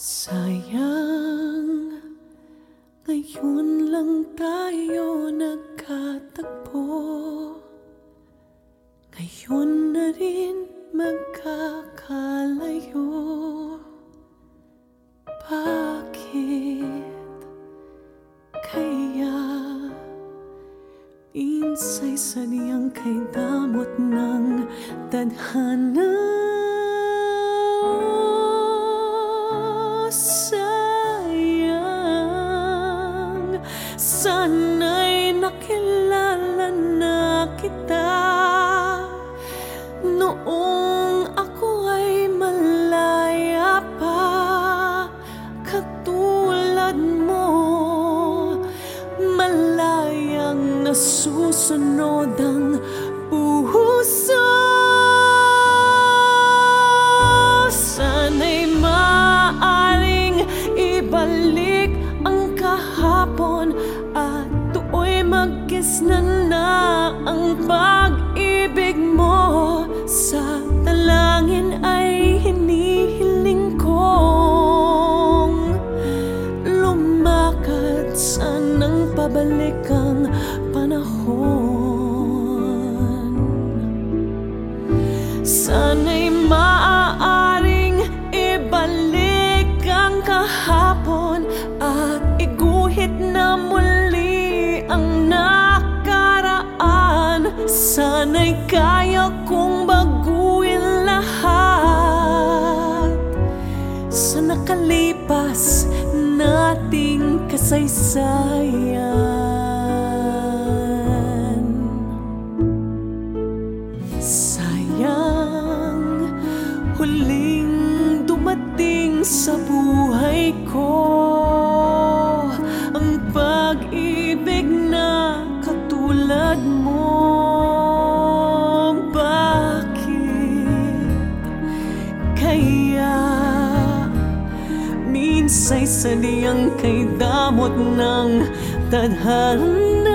Sayang Ngayon lang tayo nagkatagpo. Ngayon na rin magkakalayo. Bakit kaya Minsa'y saniyang kay damot ng tadhana Sana'y nakilala na kita. Noong ako ay malaya pa Katulad mo Malayang nasusunod ang puso Sana'y ibalik ang kahapon ang pag-ibig mo Sa talangin ay hinihiling kong Lumakad. Sanang pabalik ang panahon Sana'y kaya kong baguhin lahat. Sa nakalipas nating kasaysayan. Sayang huling dumating sa buhay ko Minsa'y saniyang kay damot ng tadhana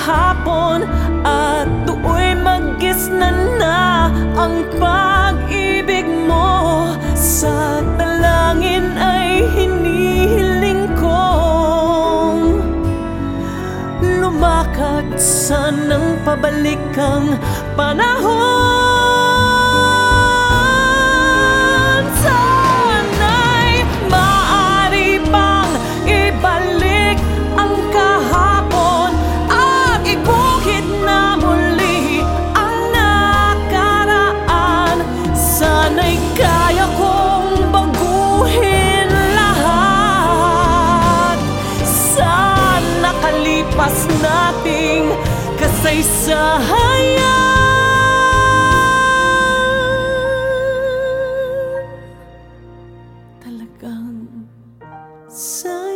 ang kahapon At do'y magisnan na ang pag-ibig mo. Sa talangin ay hinihiling kong Lumakad. Sanang pabalik ang panahon sana'y kaya kong lahat. Sana kalipas nating kasaysayan Talagang sana